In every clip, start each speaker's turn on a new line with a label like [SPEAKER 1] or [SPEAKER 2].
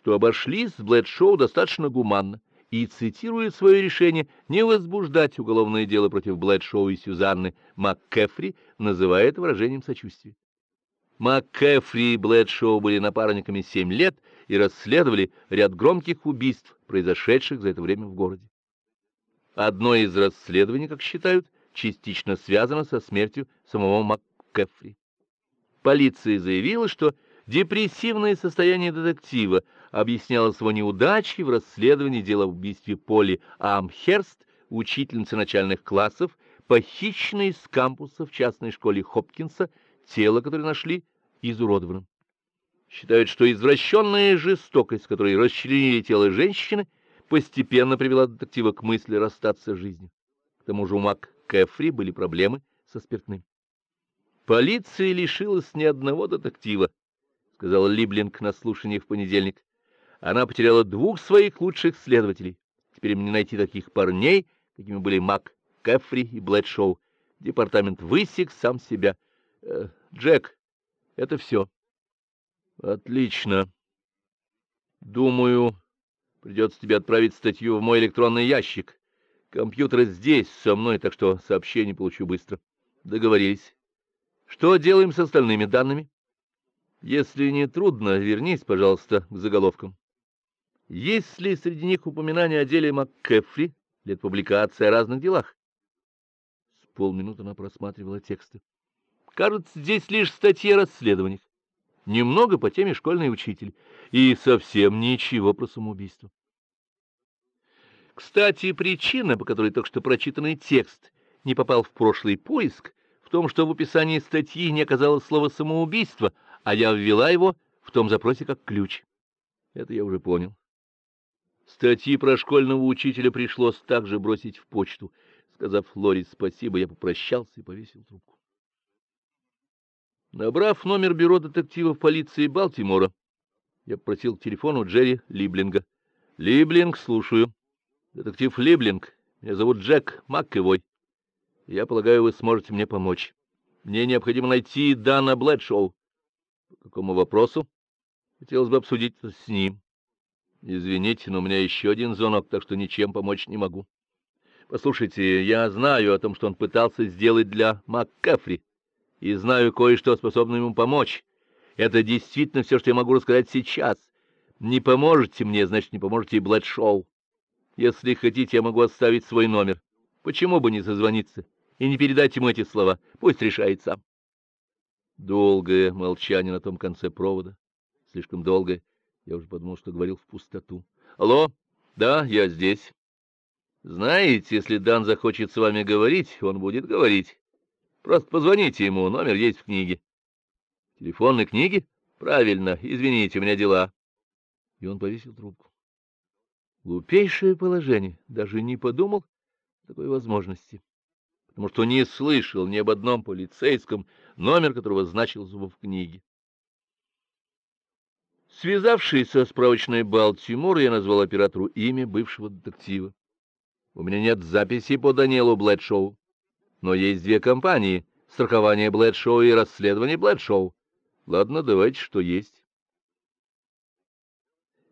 [SPEAKER 1] что обошлись с Блэдшоу достаточно гуманно и цитирует свое решение не возбуждать уголовное дело против Блэдшоу и Сюзанны МакКефри, называя это выражением сочувствия. МакКефри и Блэдшоу были напарниками семь лет и расследовали ряд громких убийств, произошедших за это время в городе. Одно из расследований, как считают, частично связано со смертью самого МакКефри. Полиция заявила, что депрессивное состояние детектива объяснялось его неудачей в расследовании дела об убийстве Поли Амхерст, учительницы начальных классов, похищенной с кампуса в частной школе Хопкинса, тело которое нашли изуродованным. Считают, что извращенная жестокость, которой расчленили тело женщины, постепенно привела детектива к мысли расстаться с жизнью. К тому же у Мак Кэфри были проблемы со спиртным. Полиция лишилась ни одного детектива, сказал Либлинг на слушании в понедельник. Она потеряла двух своих лучших следователей. Теперь им не найти таких парней, какими были Мак Кэфри и Блэдшоу. Департамент высек сам себя. Э, Джек, это все. Отлично. Думаю, придется тебе отправить статью в мой электронный ящик. Компьютер здесь со мной, так что сообщение получу быстро. Договорились. Что делаем с остальными данными? Если не трудно, вернись, пожалуйста, к заголовкам. Есть ли среди них упоминание о деле МакКефри или публикация о разных делах? С полминуты она просматривала тексты. Кажется, здесь лишь статьи о расследованиях немного по теме школьный учитель и совсем ничего про самоубийство. Кстати, причина, по которой только что прочитанный текст не попал в прошлый поиск, в том, что в описании статьи не оказалось слова самоубийство, а я ввела его в том запросе как ключ. Это я уже понял. Статьи про школьного учителя пришлось также бросить в почту. Сказав Лори спасибо, я попрощался и повесил трубку. Набрав номер бюро детективов полиции Балтимора, я попросил к телефону Джерри Либлинга. Либлинг, слушаю. Детектив Либлинг. Меня зовут Джек Маккевой. Я полагаю, вы сможете мне помочь. Мне необходимо найти Дана Блэдшоу. По какому вопросу? Хотелось бы обсудить с ним. Извините, но у меня еще один звонок, так что ничем помочь не могу. Послушайте, я знаю о том, что он пытался сделать для МакКафри и знаю кое-что, способное ему помочь. Это действительно все, что я могу рассказать сейчас. Не поможете мне, значит, не поможете и Блэдшоу. Если хотите, я могу оставить свой номер. Почему бы не созвониться и не передать ему эти слова? Пусть решает сам. Долгое молчание на том конце провода. Слишком долгое. Я уже подумал, что говорил в пустоту. Алло? Да, я здесь. Знаете, если Дан захочет с вами говорить, он будет говорить. Просто позвоните ему, номер есть в книге. Телефонной книги? Правильно, извините, у меня дела. И он повесил трубку. Глупейшее положение, даже не подумал такой возможности, потому что не слышал ни об одном полицейском, номер которого значился в книге. Связавшись со справочной Балтимор, я назвал оператору имя бывшего детектива. У меня нет записи по Даниэлу Блэдшоу. Но есть две компании — страхование Блэдшоу и расследование Блэдшоу. Ладно, давайте, что есть.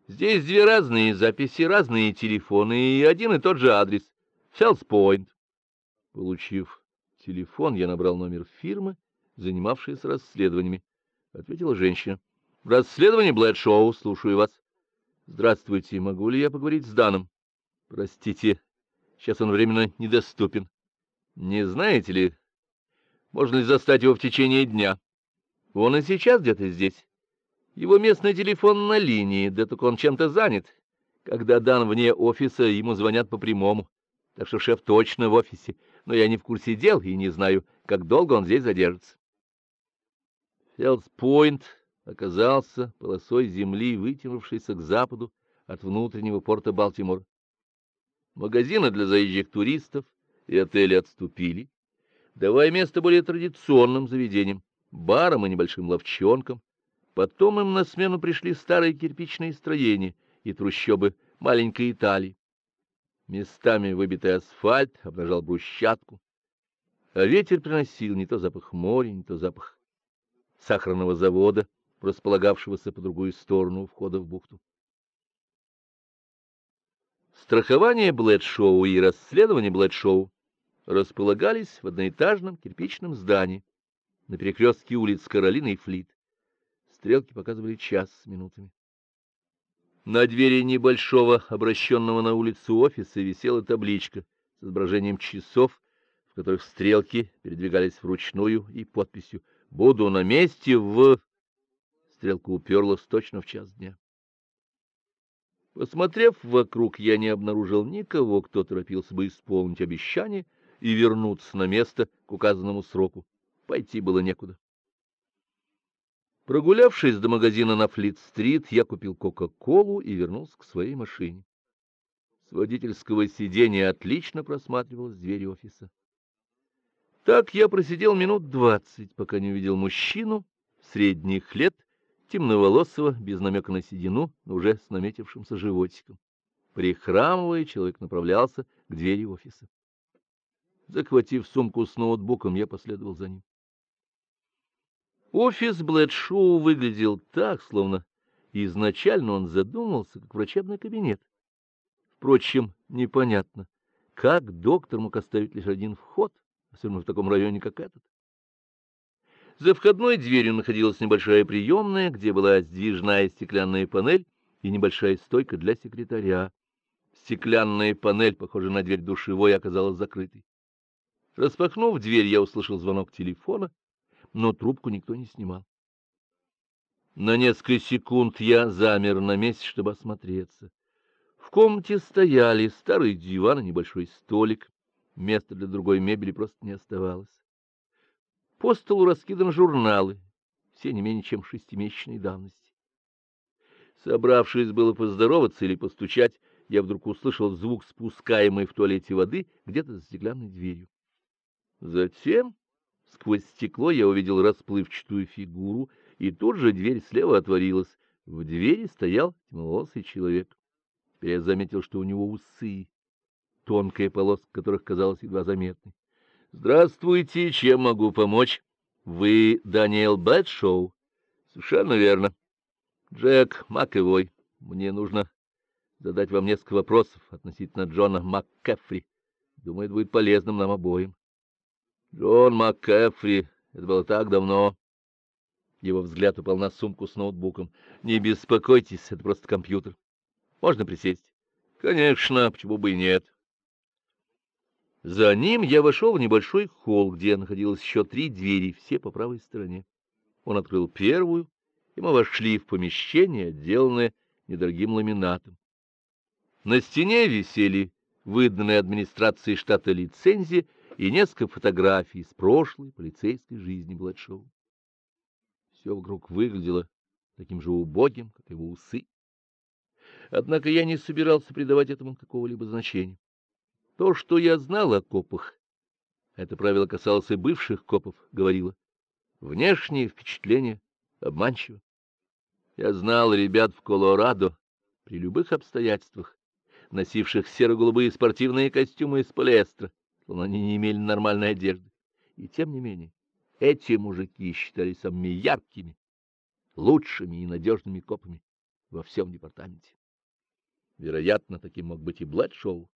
[SPEAKER 1] Здесь две разные записи, разные телефоны и один и тот же адрес — Фелспойнт. Получив телефон, я набрал номер фирмы, занимавшейся расследованиями. Ответила женщина. — Расследование Блэдшоу, слушаю вас. — Здравствуйте, могу ли я поговорить с Даном? — Простите, сейчас он временно недоступен. Не знаете ли, можно ли застать его в течение дня? Он и сейчас где-то здесь. Его местный телефон на линии, да только он чем-то занят. Когда Дан вне офиса, ему звонят по прямому. Так что шеф точно в офисе, но я не в курсе дел и не знаю, как долго он здесь задержится. Фелдс-Пойнт оказался полосой земли, вытянувшейся к западу от внутреннего порта Балтимор. Магазины для заезжих туристов — и отели отступили, давая место более традиционным заведениям, барам и небольшим ловчонкам. Потом им на смену пришли старые кирпичные строения и трущобы маленькой Италии. Местами выбитый асфальт обнажал брусчатку, а ветер приносил не то запах моря, не то запах сахарного завода, располагавшегося по другую сторону входа в бухту. Страхование Блэдшоу и расследование Блэдшоу располагались в одноэтажном кирпичном здании на перекрестке улиц Каролины и Флит. Стрелки показывали час с минутами. На двери небольшого, обращенного на улицу офиса, висела табличка с изображением часов, в которых стрелки передвигались вручную и подписью «Буду на месте в...» Стрелка уперлась точно в час дня. Посмотрев вокруг, я не обнаружил никого, кто торопился бы исполнить обещание и вернуться на место к указанному сроку. Пойти было некуда. Прогулявшись до магазина на Флит-стрит, я купил Кока-Колу и вернулся к своей машине. С водительского сиденья отлично просматривалась дверь офиса. Так я просидел минут двадцать, пока не увидел мужчину средних лет, темноволосого, без намека на седину, но уже с наметившимся животиком. Прихрамывая, человек направлялся к двери офиса. Захватив сумку с ноутбуком, я последовал за ним. Офис Блэдшоу выглядел так, словно изначально он задумался как врачебный кабинет. Впрочем, непонятно, как доктор мог оставить лишь один вход, особенно в таком районе, как этот. За входной дверью находилась небольшая приемная, где была сдвижная стеклянная панель и небольшая стойка для секретаря. Стеклянная панель, похожая на дверь душевой, оказалась закрытой. Распахнув дверь, я услышал звонок телефона но трубку никто не снимал. На несколько секунд я замер на месте, чтобы осмотреться. В комнате стояли старый диван и небольшой столик. Места для другой мебели просто не оставалось. По столу раскиданы журналы, все не менее чем шестимесячной давности. Собравшись было поздороваться или постучать, я вдруг услышал звук спускаемой в туалете воды где-то за стеклянной дверью. Затем Сквозь стекло я увидел расплывчатую фигуру, и тут же дверь слева отворилась. В двери стоял темноволосый человек. Теперь я заметил, что у него усы, тонкая полоска которых казалась едва заметной. — Здравствуйте, чем могу помочь? — Вы Даниэл Бэтшоу? — Совершенно верно. — Джек Макэвой. Мне нужно задать вам несколько вопросов относительно Джона МакКефри. Думаю, это будет полезным нам обоим. Джон МакКэфри, это было так давно. Его взгляд упал на сумку с ноутбуком. Не беспокойтесь, это просто компьютер. Можно присесть? Конечно, почему бы и нет. За ним я вошел в небольшой холл, где находилось еще три двери, все по правой стороне. Он открыл первую, и мы вошли в помещение, отделанное недорогим ламинатом. На стене висели выданные администрацией штата лицензии и несколько фотографий из прошлой полицейской жизни Бладшоу. Все вокруг выглядело таким же убогим, как его усы. Однако я не собирался придавать этому какого-либо значения. То, что я знал о копах, это правило касалось и бывших копов, говорило. Внешнее впечатление обманчиво. Я знал ребят в Колорадо при любых обстоятельствах, носивших серо-голубые спортивные костюмы из полиэстера, словно они не имели нормальной одежды. И тем не менее, эти мужики считались самыми яркими, лучшими и надежными копами во всем департаменте. Вероятно, таким мог быть и Бладшоу.